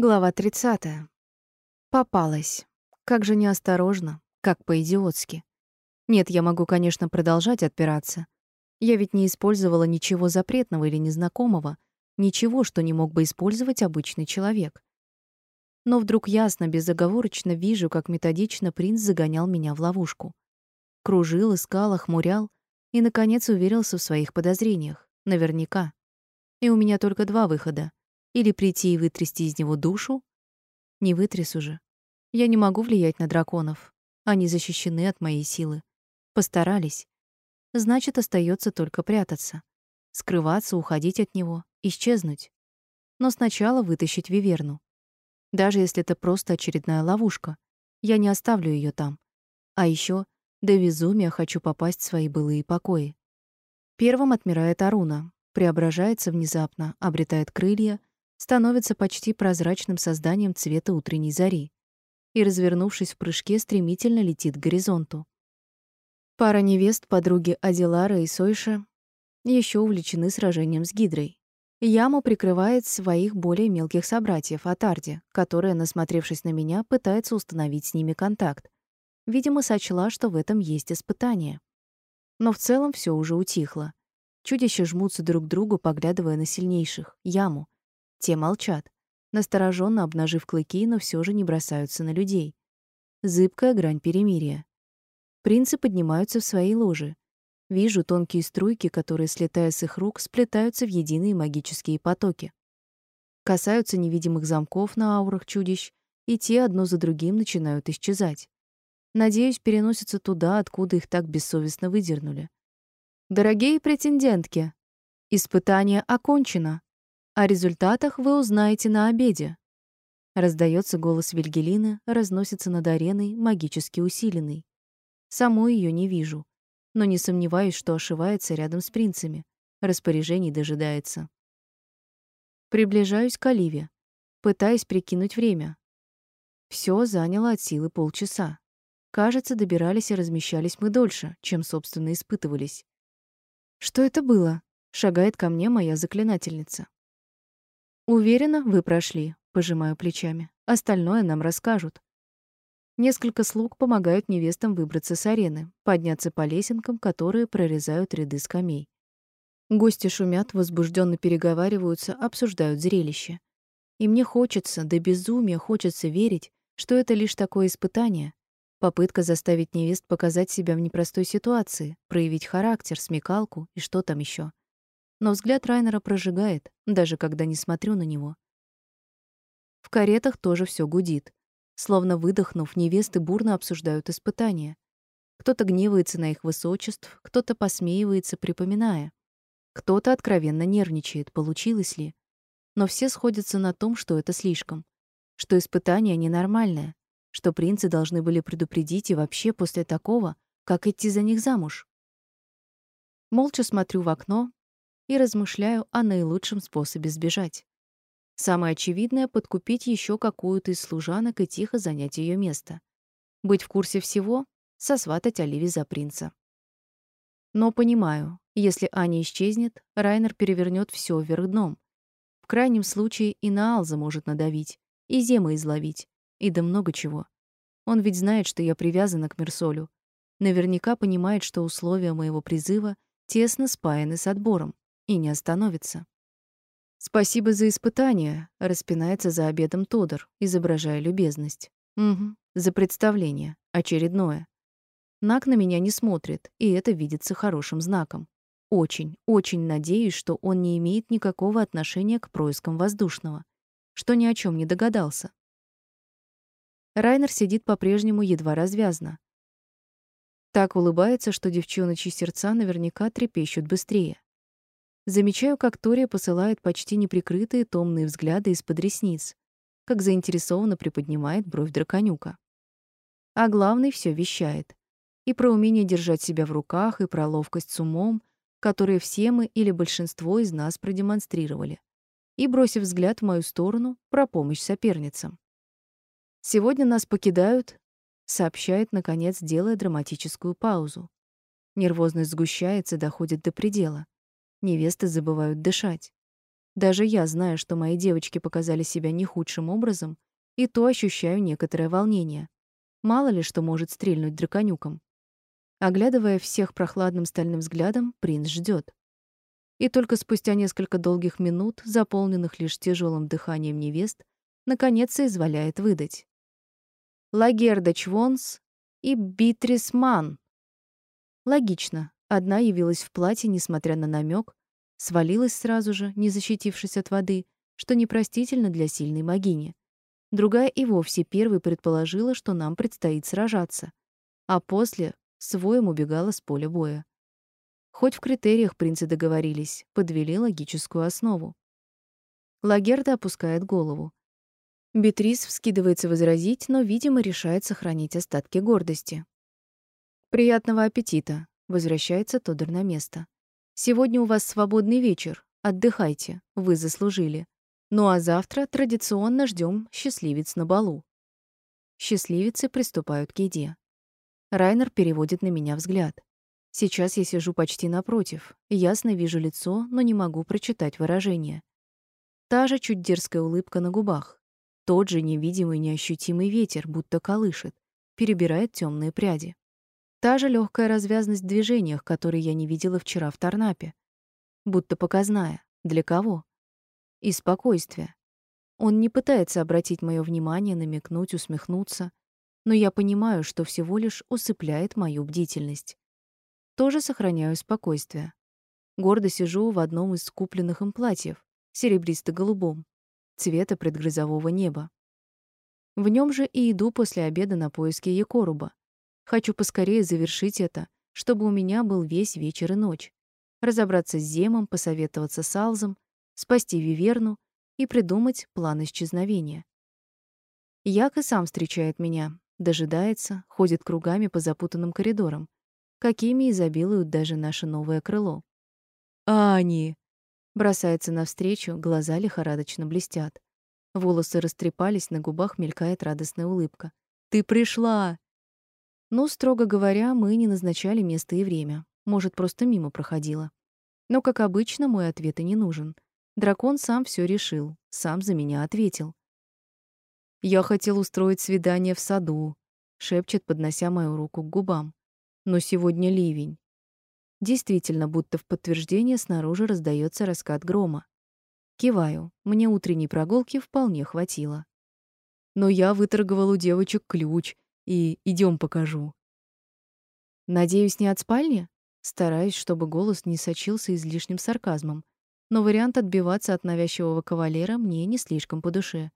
Глава 30. Попалась. Как же неосторожно, как по-идиотски. Нет, я могу, конечно, продолжать отпираться. Я ведь не использовала ничего запретного или незнакомого, ничего, что не мог бы использовать обычный человек. Но вдруг ясно, безоговорочно вижу, как методично принц загонял меня в ловушку. Кружил, искал, охмурял и, наконец, уверился в своих подозрениях. Наверняка. И у меня только два выхода. Или прийти и вытрясти из него душу? Не вытрясу же. Я не могу влиять на драконов. Они защищены от моей силы. Постарались. Значит, остается только прятаться. Скрываться, уходить от него, исчезнуть. Но сначала вытащить Виверну. Даже если это просто очередная ловушка, я не оставлю ее там. А еще до безумия хочу попасть в свои былые покои. Первым отмирает Аруна, преображается внезапно, обретает крылья, становится почти прозрачным созданием цвета утренней зари и, развернувшись в прыжке, стремительно летит к горизонту. Пара невест, подруги Адилара и Сойша, еще увлечены сражением с Гидрой. Яму прикрывает своих более мелких собратьев Атарди, которая, насмотревшись на меня, пытается установить с ними контакт. Видимо, сочла, что в этом есть испытание. Но в целом все уже утихло. Чудища жмутся друг к другу, поглядывая на сильнейших — Яму. Те молчат, настороженно обнажив клыки, но все же не бросаются на людей. Зыбкая грань перемирия. Принцы поднимаются в свои ложи. Вижу тонкие струйки, которые, слетая с их рук, сплетаются в единые магические потоки. Касаются невидимых замков на аурах чудищ, и те одно за другим начинают исчезать. Надеюсь, переносятся туда, откуда их так бессовестно выдернули. Дорогие претендентки, испытание окончено. О результатах вы узнаете на обеде. Раздается голос Вильгелины, разносится над ареной, магически усиленный. Саму ее не вижу, но не сомневаюсь, что ошивается рядом с принцами. Распоряжений дожидается. Приближаюсь к Оливе, пытаясь прикинуть время. Все заняло от силы полчаса. Кажется, добирались и размещались мы дольше, чем, собственно, испытывались. Что это было? Шагает ко мне моя заклинательница. Уверена, вы прошли, пожимаю плечами. Остальное нам расскажут. Несколько слуг помогают невестам выбраться с арены, подняться по лесенкам, которые прорезают ряды скамей. Гости шумят, возбужденно переговариваются, обсуждают зрелище. И мне хочется, до безумия хочется верить, что это лишь такое испытание, попытка заставить невест показать себя в непростой ситуации, проявить характер, смекалку и что там еще но взгляд Райнера прожигает, даже когда не смотрю на него. В каретах тоже все гудит. Словно выдохнув, невесты бурно обсуждают испытания. Кто-то гневается на их высочеств, кто-то посмеивается, припоминая. Кто-то откровенно нервничает, получилось ли. Но все сходятся на том, что это слишком. Что испытание ненормальное. Что принцы должны были предупредить и вообще после такого, как идти за них замуж. Молча смотрю в окно, и размышляю о наилучшем способе сбежать. Самое очевидное — подкупить еще какую-то из служанок и тихо занять ее место. Быть в курсе всего — сосватать Оливи за принца. Но понимаю, если Аня исчезнет, Райнер перевернет все вверх дном. В крайнем случае и на Алза может надавить, и Зема изловить, и да много чего. Он ведь знает, что я привязана к Мерсолю. Наверняка понимает, что условия моего призыва тесно спаяны с отбором и не остановится. Спасибо за испытание, распинается за обедом Тодор, изображая любезность. Угу, за представление, очередное. Нак на меня не смотрит, и это видится хорошим знаком. Очень, очень надеюсь, что он не имеет никакого отношения к проискам воздушного, что ни о чем не догадался. Райнер сидит по-прежнему едва развязно. Так улыбается, что девчоночьи сердца наверняка трепещут быстрее. Замечаю, как Тория посылает почти неприкрытые томные взгляды из-под ресниц, как заинтересованно приподнимает бровь драконюка. А главный все вещает. И про умение держать себя в руках, и про ловкость с умом, которые все мы или большинство из нас продемонстрировали. И, бросив взгляд в мою сторону, про помощь соперницам. «Сегодня нас покидают», — сообщает, наконец, делая драматическую паузу. Нервозность сгущается, доходит до предела. Невесты забывают дышать. Даже я, знаю, что мои девочки показали себя не худшим образом, и то ощущаю некоторое волнение. Мало ли что может стрельнуть драконюком. Оглядывая всех прохладным стальным взглядом, принц ждет. И только спустя несколько долгих минут, заполненных лишь тяжелым дыханием невест, наконец соизволяет выдать. Лагерда Чвонс и Битрис Ман. Логично. Одна явилась в платье, несмотря на намек, свалилась сразу же, не защитившись от воды, что непростительно для сильной магини. Другая и вовсе первой предположила, что нам предстоит сражаться, а после своим убегала с поля боя. Хоть в критериях принцы договорились, подвели логическую основу. Лагерда опускает голову. Бетрис вскидывается возразить, но, видимо, решает сохранить остатки гордости. «Приятного аппетита», — возвращается Тодор на место. «Сегодня у вас свободный вечер. Отдыхайте, вы заслужили. Ну а завтра традиционно ждем счастливец на балу». Счастливицы приступают к еде. Райнер переводит на меня взгляд. Сейчас я сижу почти напротив, ясно вижу лицо, но не могу прочитать выражение. Та же чуть дерзкая улыбка на губах. Тот же невидимый неощутимый ветер, будто колышет, перебирает темные пряди. Та же легкая развязность в движениях, которые я не видела вчера в Тарнапе. Будто показная. Для кого? И спокойствие. Он не пытается обратить мое внимание, намекнуть, усмехнуться но я понимаю, что всего лишь усыпляет мою бдительность. Тоже сохраняю спокойствие. Гордо сижу в одном из купленных им платьев, серебристо-голубом, цвета предгрозового неба. В нем же и иду после обеда на поиски Якоруба. Хочу поскорее завершить это, чтобы у меня был весь вечер и ночь. Разобраться с Земом, посоветоваться с Алзом, спасти Виверну и придумать план исчезновения. Як и сам встречает меня, дожидается, ходит кругами по запутанным коридорам, какими изобилуют даже наше новое крыло. «Ани!» Бросается навстречу, глаза лихорадочно блестят. Волосы растрепались, на губах мелькает радостная улыбка. «Ты пришла!» Ну, строго говоря, мы не назначали место и время. Может, просто мимо проходила. Но, как обычно, мой ответ и не нужен. Дракон сам все решил, сам за меня ответил. Я хотел устроить свидание в саду, шепчет, поднося мою руку к губам. Но сегодня ливень. Действительно, будто в подтверждение снаружи раздается раскат грома. Киваю. Мне утренней прогулки вполне хватило. Но я выторговал у девочек ключ и идем покажу. Надеюсь, не от спальни? Стараюсь, чтобы голос не сочился излишним сарказмом, но вариант отбиваться от навязчивого кавалера мне не слишком по душе.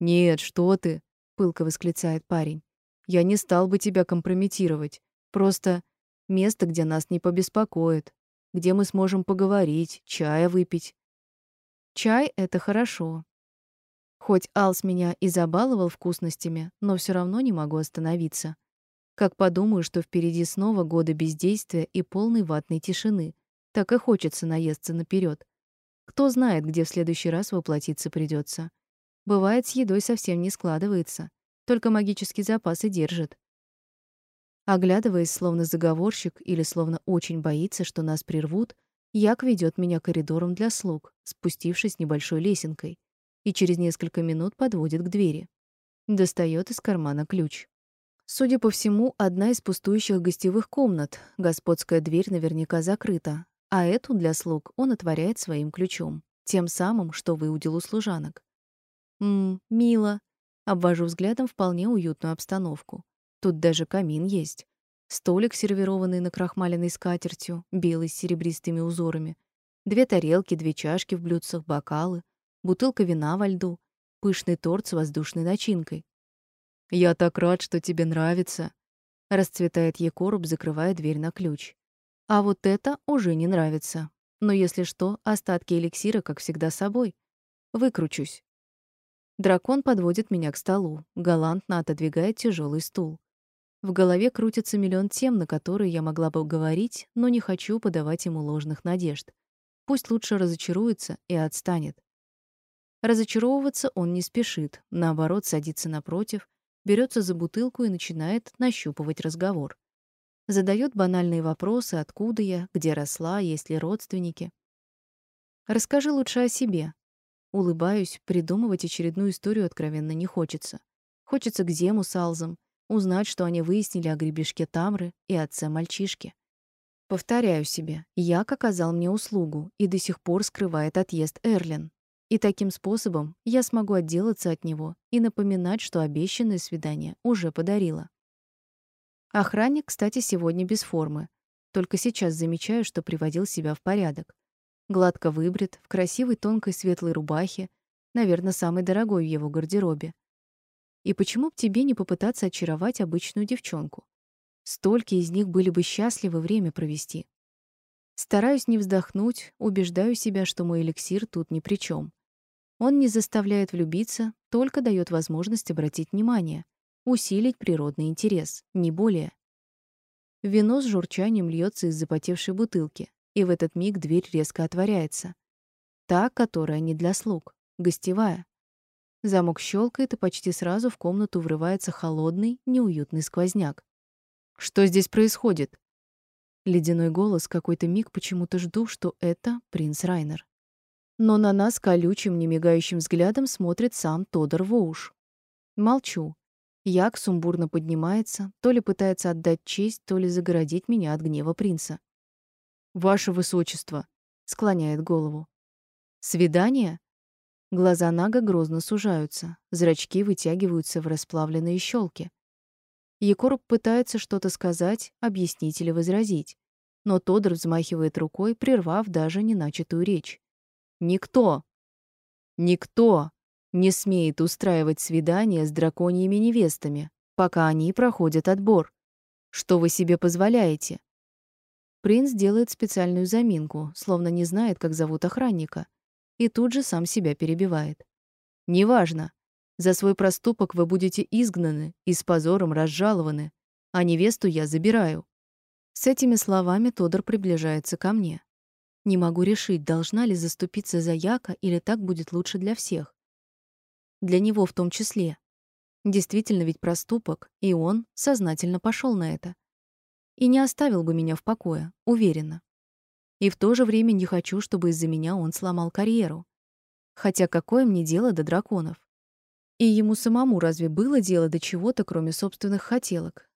«Нет, что ты!» — пылко восклицает парень. «Я не стал бы тебя компрометировать. Просто место, где нас не побеспокоит, где мы сможем поговорить, чая выпить». Чай — это хорошо. Хоть Алс меня и забаловал вкусностями, но все равно не могу остановиться. Как подумаю, что впереди снова годы бездействия и полной ватной тишины, так и хочется наесться наперед. Кто знает, где в следующий раз воплотиться придется. Бывает, с едой совсем не складывается, только магический запас и держит. Оглядываясь, словно заговорщик или словно очень боится, что нас прервут, Як ведет меня коридором для слуг, спустившись небольшой лесенкой, и через несколько минут подводит к двери. Достает из кармана ключ. Судя по всему, одна из пустующих гостевых комнат. Господская дверь наверняка закрыта, а эту для слуг он отворяет своим ключом, тем самым, что выудил у служанок. Мм, мило. Обвожу взглядом вполне уютную обстановку. Тут даже камин есть. Столик, сервированный на крахмаленной скатертью, белый с серебристыми узорами. Две тарелки, две чашки в блюдцах, бокалы, бутылка вина во льду, пышный торт с воздушной начинкой. «Я так рад, что тебе нравится», — расцветает Екоруб, закрывая дверь на ключ. «А вот это уже не нравится. Но если что, остатки эликсира, как всегда, с собой. Выкручусь. Дракон подводит меня к столу, галантно отодвигает тяжелый стул. В голове крутится миллион тем, на которые я могла бы говорить, но не хочу подавать ему ложных надежд. Пусть лучше разочаруется и отстанет. Разочаровываться он не спешит, наоборот, садится напротив, берется за бутылку и начинает нащупывать разговор. Задает банальные вопросы, откуда я, где росла, есть ли родственники. Расскажи лучше о себе. Улыбаюсь, придумывать очередную историю откровенно не хочется. Хочется к Зему с Алзом, узнать, что они выяснили о гребешке Тамры и отце мальчишки. Повторяю себе, Як оказал мне услугу и до сих пор скрывает отъезд Эрлин. И таким способом я смогу отделаться от него и напоминать, что обещанное свидание уже подарила. Охранник, кстати, сегодня без формы. Только сейчас замечаю, что приводил себя в порядок. Гладко выбрит, в красивой тонкой светлой рубахе, наверное, самой дорогой в его гардеробе. И почему б тебе не попытаться очаровать обычную девчонку? Столько из них были бы счастливы время провести. Стараюсь не вздохнуть, убеждаю себя, что мой эликсир тут ни при чем. Он не заставляет влюбиться, только дает возможность обратить внимание, усилить природный интерес, не более. Вино с журчанием льется из запотевшей бутылки, и в этот миг дверь резко отворяется. Та, которая не для слуг, гостевая. Замок щелкает, и почти сразу в комнату врывается холодный, неуютный сквозняк. Что здесь происходит? Ледяной голос какой-то миг почему-то жду, что это принц Райнер. Но на нас колючим, немигающим взглядом смотрит сам Тодор Воуш. Молчу. Як сумбурно поднимается, то ли пытается отдать честь, то ли загородить меня от гнева принца. «Ваше высочество!» — склоняет голову. «Свидание?» Глаза Нага грозно сужаются, зрачки вытягиваются в расплавленные щелки. Екоруб пытается что-то сказать, объяснить или возразить, но Тодор взмахивает рукой, прервав даже неначатую речь. Никто, никто не смеет устраивать свидания с драконьими невестами, пока они проходят отбор. Что вы себе позволяете? Принц делает специальную заминку, словно не знает, как зовут охранника, и тут же сам себя перебивает. Неважно, за свой проступок вы будете изгнаны и с позором разжалованы, а невесту я забираю. С этими словами Тодор приближается ко мне. Не могу решить, должна ли заступиться за Яка или так будет лучше для всех. Для него в том числе. Действительно ведь проступок, и он сознательно пошел на это. И не оставил бы меня в покое, уверена. И в то же время не хочу, чтобы из-за меня он сломал карьеру. Хотя какое мне дело до драконов? И ему самому разве было дело до чего-то, кроме собственных хотелок?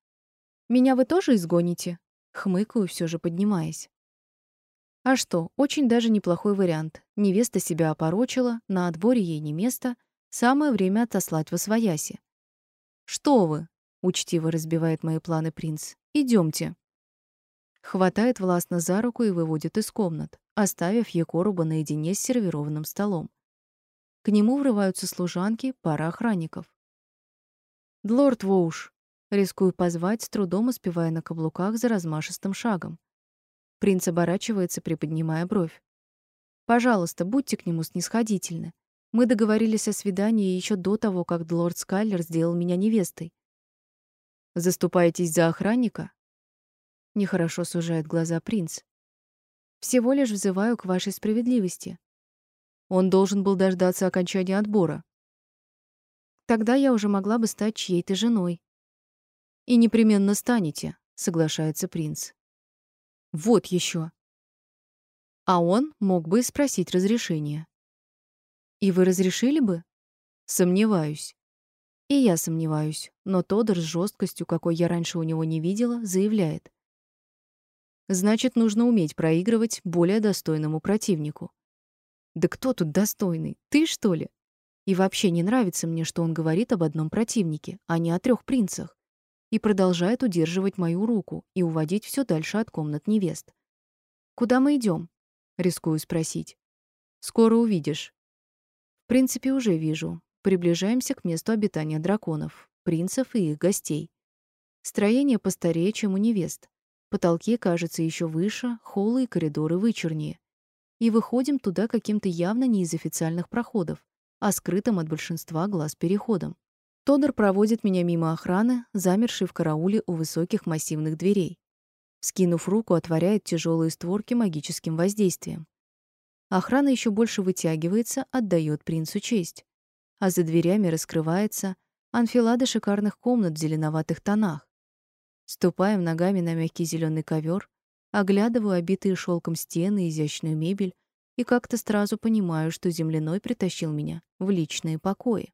Меня вы тоже изгоните? Хмыкаю, все же поднимаясь. А что, очень даже неплохой вариант. Невеста себя опорочила, на отборе ей не место, самое время отослать во свояси. Что вы? учтиво разбивает мои планы принц. Идемте. Хватает властно за руку и выводит из комнат, оставив Екоруба наедине с сервированным столом. К нему врываются служанки, пара охранников. «Лорд Воуш!» Рискую позвать, с трудом успевая на каблуках за размашистым шагом. Принц оборачивается, приподнимая бровь. «Пожалуйста, будьте к нему снисходительны. Мы договорились о свидании еще до того, как лорд Скайлер сделал меня невестой. Заступаетесь за охранника? Нехорошо сужает глаза принц. Всего лишь взываю к вашей справедливости. Он должен был дождаться окончания отбора. Тогда я уже могла бы стать чьей-то женой. И непременно станете, соглашается принц. Вот еще. А он мог бы и спросить разрешения. И вы разрешили бы? Сомневаюсь. И я сомневаюсь, но Тодор с жесткостью, какой я раньше у него не видела, заявляет: Значит, нужно уметь проигрывать более достойному противнику. Да кто тут достойный? Ты, что ли? И вообще не нравится мне, что он говорит об одном противнике, а не о трех принцах. И продолжает удерживать мою руку и уводить все дальше от комнат невест. Куда мы идем? рискую спросить. Скоро увидишь. В принципе, уже вижу. Приближаемся к месту обитания драконов, принцев и их гостей. Строение постарее, чем у невест. Потолки, кажется, еще выше, холлы и коридоры вычурнее и выходим туда каким-то явно не из официальных проходов, а скрытым от большинства глаз переходом. Тодор проводит меня мимо охраны, замершей в карауле у высоких массивных дверей. Скинув руку, отворяет тяжелые створки магическим воздействием. Охрана еще больше вытягивается, отдает принцу честь. А за дверями раскрывается анфилада шикарных комнат в зеленоватых тонах. Ступаем ногами на мягкий зеленый ковер, Оглядываю обитые шелком стены, изящную мебель и как-то сразу понимаю, что земляной притащил меня в личные покои.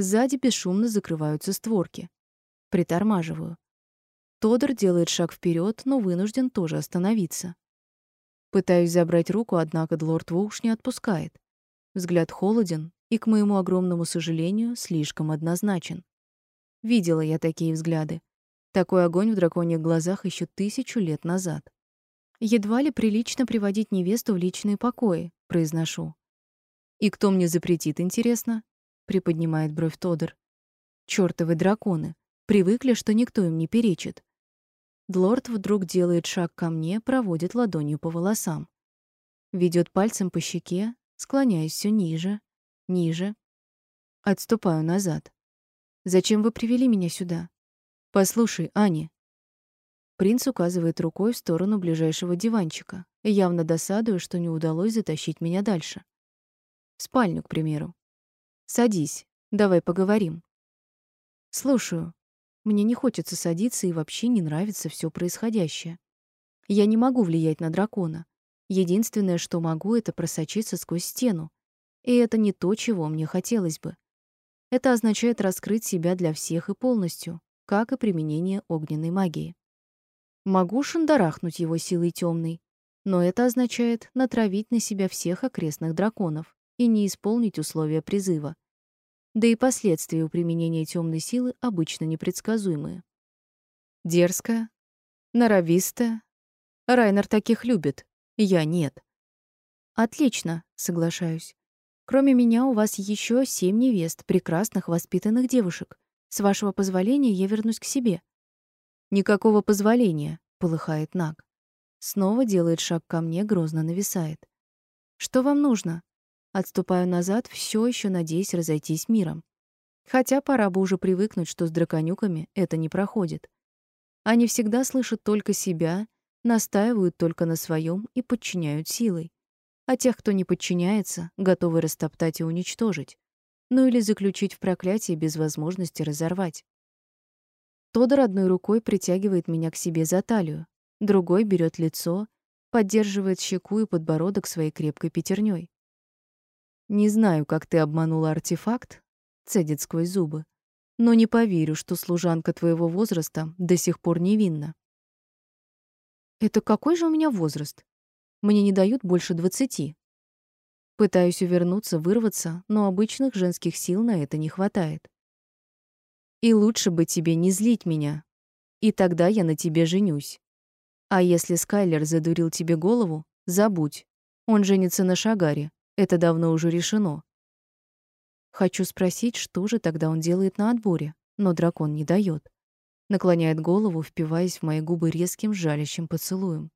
Сзади бесшумно закрываются створки. Притормаживаю. Тодор делает шаг вперед, но вынужден тоже остановиться. Пытаюсь забрать руку, однако Лорд Воуш не отпускает. Взгляд холоден и, к моему огромному сожалению, слишком однозначен. Видела я такие взгляды. Такой огонь в драконьих глазах еще тысячу лет назад. Едва ли прилично приводить невесту в личные покои, произношу. И кто мне запретит, интересно? Приподнимает бровь Тодор. Чёртовы драконы привыкли, что никто им не перечит. Длорд вдруг делает шаг ко мне, проводит ладонью по волосам. Ведет пальцем по щеке, склоняясь все ниже, ниже. Отступаю назад. Зачем вы привели меня сюда? Послушай, Ани. Принц указывает рукой в сторону ближайшего диванчика, явно досадуя, что не удалось затащить меня дальше. В спальню, к примеру. Садись, давай поговорим. Слушаю. Мне не хочется садиться и вообще не нравится все происходящее. Я не могу влиять на дракона. Единственное, что могу, это просочиться сквозь стену. И это не то, чего мне хотелось бы. Это означает раскрыть себя для всех и полностью, как и применение огненной магии. Могу шандарахнуть его силой темной, но это означает натравить на себя всех окрестных драконов и не исполнить условия призыва. Да и последствия у применения темной силы обычно непредсказуемые. Дерзкая, норовистая. Райнер таких любит, я нет. Отлично, соглашаюсь. Кроме меня у вас еще семь невест, прекрасных воспитанных девушек. С вашего позволения я вернусь к себе. Никакого позволения, полыхает Наг. Снова делает шаг ко мне, грозно нависает. Что вам нужно? Отступаю назад, все еще надеясь разойтись миром. Хотя пора бы уже привыкнуть, что с драконюками это не проходит. Они всегда слышат только себя, настаивают только на своем и подчиняют силой. А тех, кто не подчиняется, готовы растоптать и уничтожить. Ну или заключить в проклятие без возможности разорвать. Тодор одной рукой притягивает меня к себе за талию, другой берет лицо, поддерживает щеку и подбородок своей крепкой пятерней. Не знаю, как ты обманула артефакт, цедит сквозь зубы. Но не поверю, что служанка твоего возраста до сих пор невинна. Это какой же у меня возраст? Мне не дают больше двадцати. Пытаюсь увернуться, вырваться, но обычных женских сил на это не хватает. И лучше бы тебе не злить меня. И тогда я на тебе женюсь. А если Скайлер задурил тебе голову, забудь. Он женится на Шагаре. Это давно уже решено. Хочу спросить, что же тогда он делает на отборе, но дракон не дает. Наклоняет голову, впиваясь в мои губы резким жалящим поцелуем.